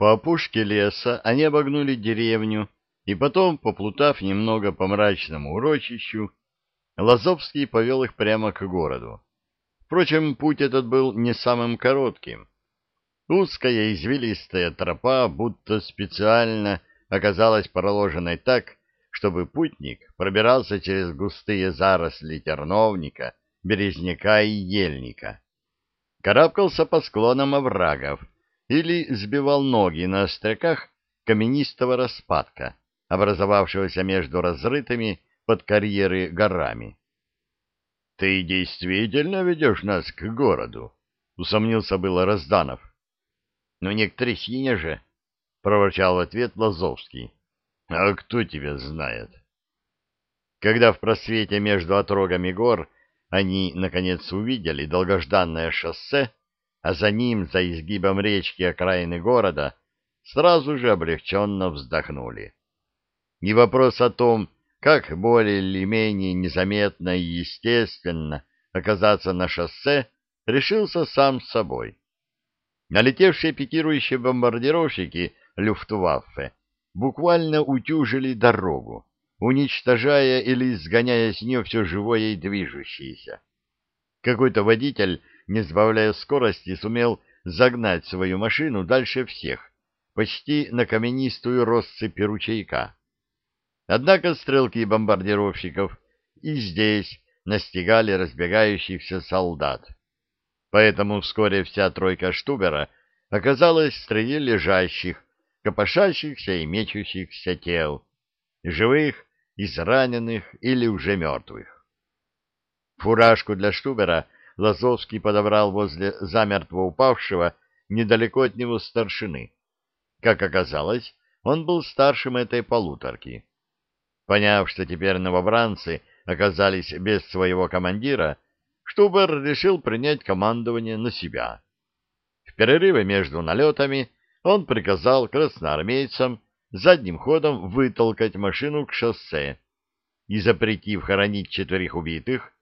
По опушке леса они обогнули деревню, и потом, поплутав немного по мрачному урочищу, Лазовский повел их прямо к городу. Впрочем, путь этот был не самым коротким. Узкая извилистая тропа будто специально оказалась проложенной так, чтобы путник пробирался через густые заросли терновника, березняка и ельника. Карабкался по склонам оврагов или сбивал ноги на остряках каменистого распадка, образовавшегося между разрытыми под карьеры горами. — Ты действительно ведешь нас к городу? — усомнился было Разданов. — Ну, не к трясине же, — проворчал в ответ Лазовский. — А кто тебя знает? Когда в просвете между отрогами гор они, наконец, увидели долгожданное шоссе, а за ним, за изгибом речки окраины города, сразу же облегченно вздохнули. Не вопрос о том, как более или менее незаметно и естественно оказаться на шоссе, решился сам собой. Налетевшие пикирующие бомбардировщики Люфтваффе буквально утюжили дорогу, уничтожая или сгоняя с нее все живое и движущееся. Какой-то водитель, не сбавляя скорости, сумел загнать свою машину дальше всех, почти на каменистую россыпь ручейка. Однако стрелки бомбардировщиков и здесь настигали разбегающихся солдат. Поэтому вскоре вся тройка Штубера оказалась в среде лежащих, копошащихся и мечущихся тел, живых, израненных или уже мертвых. Фуражку для Штубера Лазовский подобрал возле замертво упавшего недалеко от него старшины. Как оказалось, он был старшим этой полуторки. Поняв, что теперь новобранцы оказались без своего командира, Штубер решил принять командование на себя. В перерыве между налетами он приказал красноармейцам задним ходом вытолкать машину к шоссе и, запретив хоронить четверых убитых,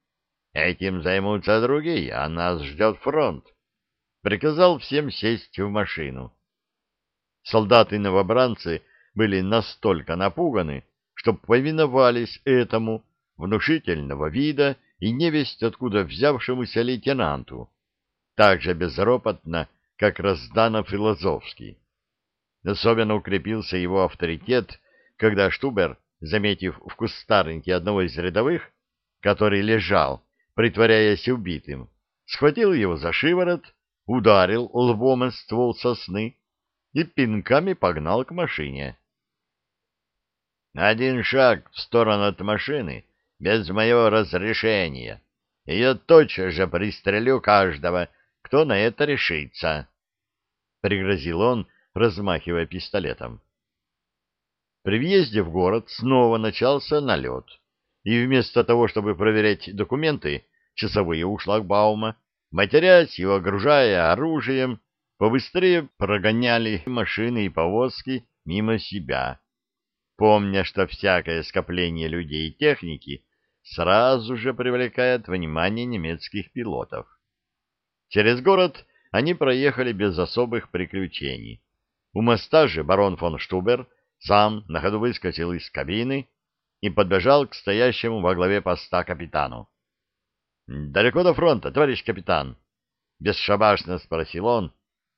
этим займутся другие, а нас ждет фронт, приказал всем сесть в машину. Солдаты-новобранцы были настолько напуганы, что повиновались этому внушительного вида и невесть откуда взявшемуся лейтенанту, так же безропотно, как Разданов Филозофский. Особенно укрепился его авторитет, когда Штубер, заметив в кустарнике одного из рядовых, который лежал, притворяясь убитым, схватил его за шиворот, ударил лбом о ствол сосны и пинками погнал к машине. Один шаг в сторону от машины без моего разрешения, и я тотчас же пристрелю каждого, кто на это решится, — пригрозил он, размахивая пистолетом. При въезде в город снова начался налет, и вместо того, чтобы проверять документы, часовые у шлагбаума, матерясь и огружая оружием, побыстрее прогоняли машины и повозки мимо себя помня, что всякое скопление людей и техники сразу же привлекает внимание немецких пилотов. Через город они проехали без особых приключений. У моста же барон фон Штубер сам на ходу выскочил из кабины и подбежал к стоящему во главе поста капитану. — Далеко до фронта, товарищ капитан? — бесшабашно спросил он,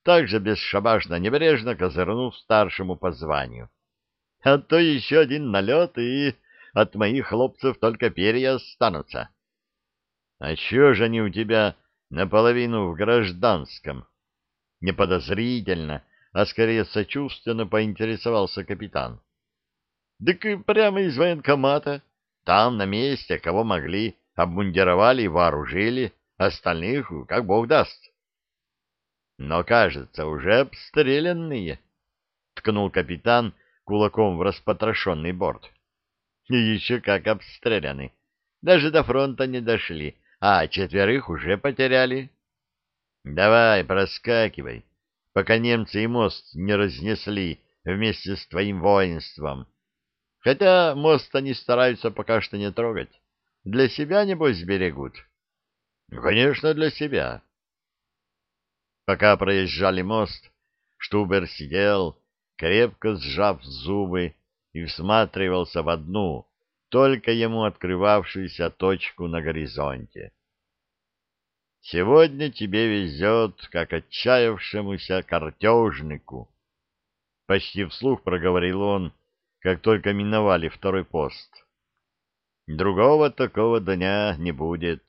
также бесшабашно небрежно козырнув старшему по званию. — а то еще один налет, и от моих хлопцев только перья останутся. — А чего же они у тебя наполовину в гражданском? Неподозрительно, а скорее сочувственно поинтересовался капитан. — Так и прямо из военкомата. Там, на месте, кого могли, обмундировали и вооружили, остальных как бог даст. — Но, кажется, уже обстрелянные, — ткнул капитан, кулаком в распотрошенный борт. И еще как обстреляны. Даже до фронта не дошли, а четверых уже потеряли. Давай, проскакивай, пока немцы и мост не разнесли вместе с твоим воинством. Хотя мост они стараются пока что не трогать. Для себя, небось, берегут. Конечно, для себя. Пока проезжали мост, Штубер сидел, крепко сжав зубы, и всматривался в одну, только ему открывавшуюся точку на горизонте. «Сегодня тебе везет, как отчаявшемуся картежнику», — почти вслух проговорил он, как только миновали второй пост. «Другого такого дня не будет».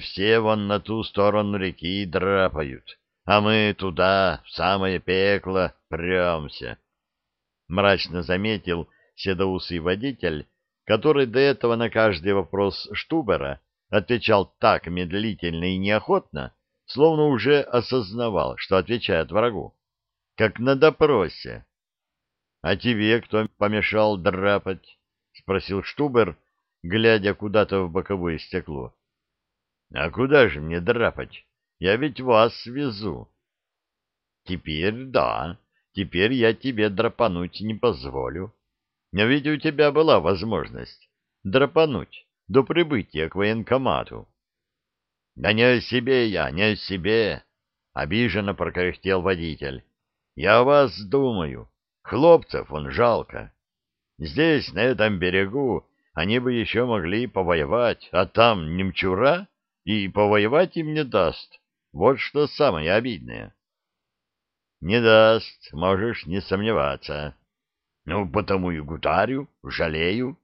«Все вон на ту сторону реки драпают, а мы туда, в самое пекло, премся», — мрачно заметил седоусый водитель, который до этого на каждый вопрос Штубера отвечал так медлительно и неохотно, словно уже осознавал, что отвечает врагу, как на допросе. — А тебе кто помешал драпать? — спросил Штубер, глядя куда-то в боковое стекло. — А куда же мне драпать? Я ведь вас везу. — Теперь да, теперь я тебе драпануть не позволю. Но ведь у тебя была возможность драпануть до прибытия к военкомату. — Да не о себе я, не о себе! — обиженно прокряхтел водитель. — Я вас думаю. Хлопцев он жалко. Здесь, на этом берегу, они бы еще могли повоевать, а там немчура, и повоевать им не даст. Вот что самое обидное. — Не даст, можешь не сомневаться. Ну, потому и гутарю, жалею.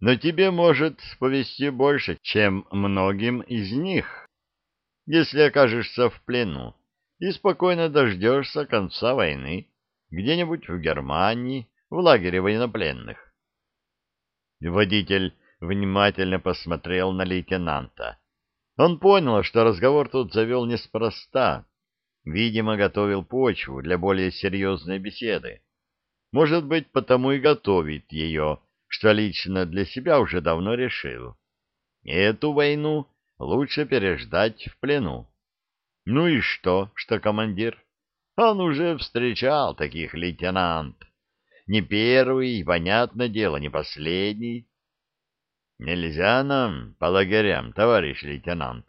Но тебе может повести больше, чем многим из них, если окажешься в плену и спокойно дождешься конца войны где-нибудь в Германии, в лагере военнопленных. Водитель внимательно посмотрел на лейтенанта. Он понял, что разговор тут завел неспроста. Видимо, готовил почву для более серьезной беседы. Может быть, потому и готовит ее, что лично для себя уже давно решил. Эту войну лучше переждать в плену. Ну и что, что командир? Он уже встречал таких лейтенант. Не первый, понятное дело, не последний. Нельзя нам по лагерям, товарищ лейтенант,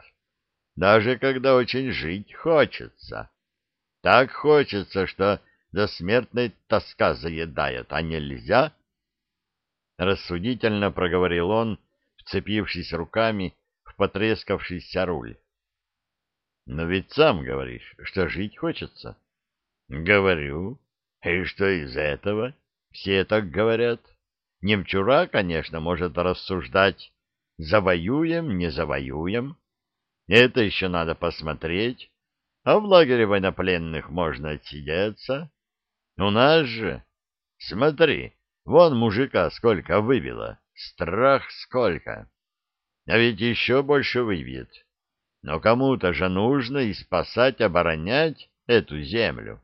даже когда очень жить хочется. Так хочется, что до смертной тоска заедает, а нельзя? Рассудительно проговорил он, вцепившись руками в потрескавшийся руль. Но ведь сам говоришь, что жить хочется. Говорю. И что из этого? Все так говорят. Немчура, конечно, может рассуждать, завоюем, не завоюем. Это еще надо посмотреть. А в лагере военнопленных можно отсидеться. У нас же... Смотри, вон мужика сколько выбило, страх сколько. А ведь еще больше выбьет. Но кому-то же нужно и спасать, оборонять эту землю.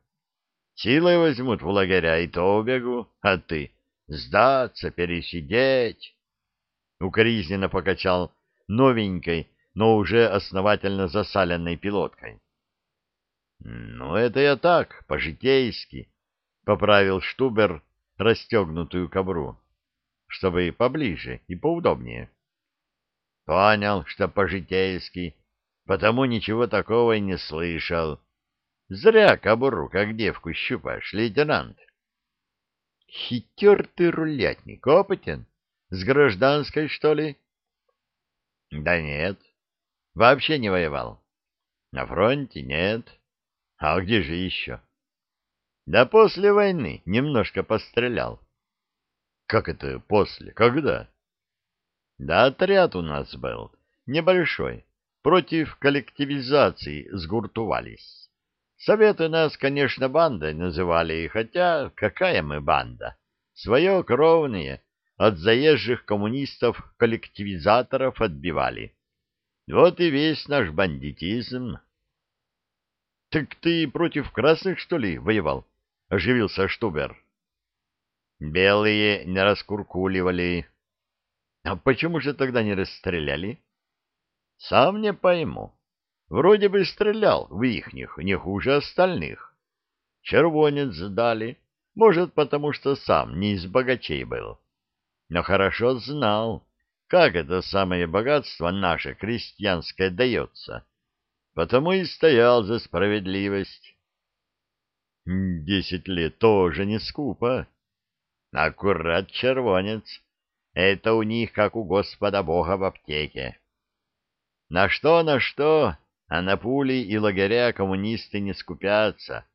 Силой возьмут в лагеря, и то убегу, а ты сдаться, пересидеть. Укоризненно покачал новенькой, но уже основательно засаленной пилоткой. — Ну, это я так, по-житейски, поправил Штубер расстегнутую кобру, чтобы поближе и поудобнее. Понял, что по-житейски, потому ничего такого и не слышал. Зря кобру, как девку щупаешь, лейтенант. Хитер ты, рулятник, опытен? С гражданской, что ли? Да нет, вообще не воевал. На фронте нет. А где же еще? Да после войны немножко пострелял. Как это после? Когда? Да отряд у нас был, небольшой. Против коллективизации сгуртувались. Советы нас, конечно, бандой называли, хотя какая мы банда? Свое кровные от заезжих коммунистов-коллективизаторов отбивали. Вот и весь наш бандитизм. — Так ты против красных, что ли, воевал? — оживился Штубер. «Белые не раскуркуливали. А почему же тогда не расстреляли?» «Сам не пойму. Вроде бы стрелял в ихних, не хуже остальных. Червонец дали, может, потому что сам не из богачей был. Но хорошо знал, как это самое богатство наше крестьянское дается. потому и стоял за справедливость. Десять лет тоже не скупо. Аккурат червонец. Это у них, как у Господа Бога в аптеке. На что, на что, а на пули и лагеря коммунисты не скупятся,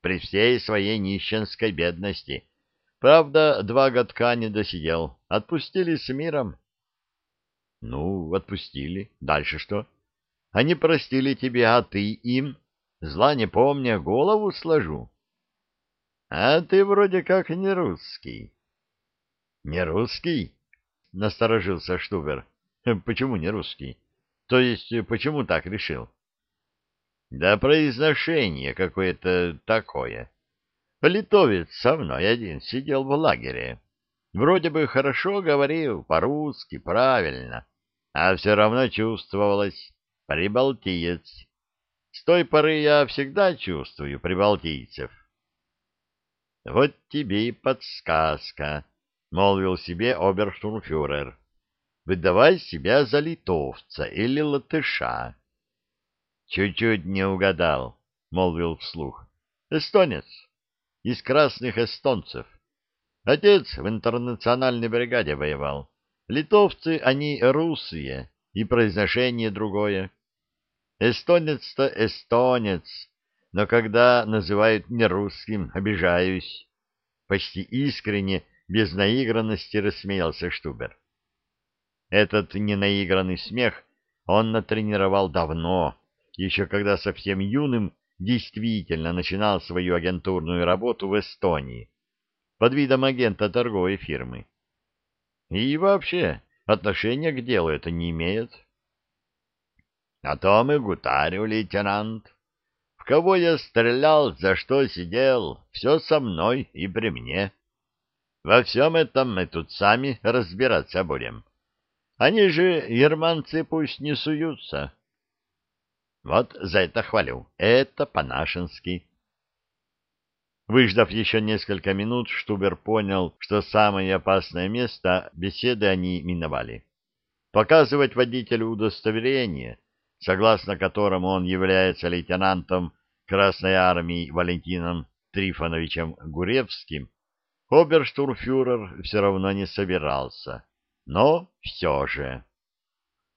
при всей своей нищенской бедности. Правда, два годка не досидел. Отпустили с миром. Ну, отпустили. Дальше что? Они простили тебя, а ты им, зла не помня, голову сложу. А ты вроде как не русский. Не русский? Насторожился Штубер. Почему не русский? То есть, почему так решил? Да произношение какое-то такое. Литовец со мной один сидел в лагере. Вроде бы хорошо говорил, по-русски, правильно, а все равно чувствовалось прибалтиец. С той поры я всегда чувствую прибалтийцев. — Вот тебе и подсказка, — молвил себе оберштурмфюрер. — Выдавай себя за литовца или латыша. — Чуть-чуть не угадал, — молвил вслух. — Эстонец из красных эстонцев. Отец в интернациональной бригаде воевал. Литовцы, они русые, и произношение другое. Эстонец-то эстонец, но когда называют нерусским, обижаюсь. Почти искренне, без наигранности рассмеялся Штубер. Этот ненаигранный смех он натренировал давно, еще когда совсем юным действительно начинал свою агентурную работу в Эстонии под видом агента торговой фирмы. И вообще отношения к делу это не имеет. А то мы гутарю, лейтенант. В кого я стрелял, за что сидел, все со мной и при мне. Во всем этом мы тут сами разбираться будем. Они же, германцы, пусть не суются. Вот за это хвалю. Это по-нашенски. Выждав еще несколько минут, Штубер понял, что самое опасное место беседы они миновали. Показывать водителю удостоверение, согласно которому он является лейтенантом Красной Армии Валентином Трифоновичем Гуревским, оберштурфюрер все равно не собирался. Но все же...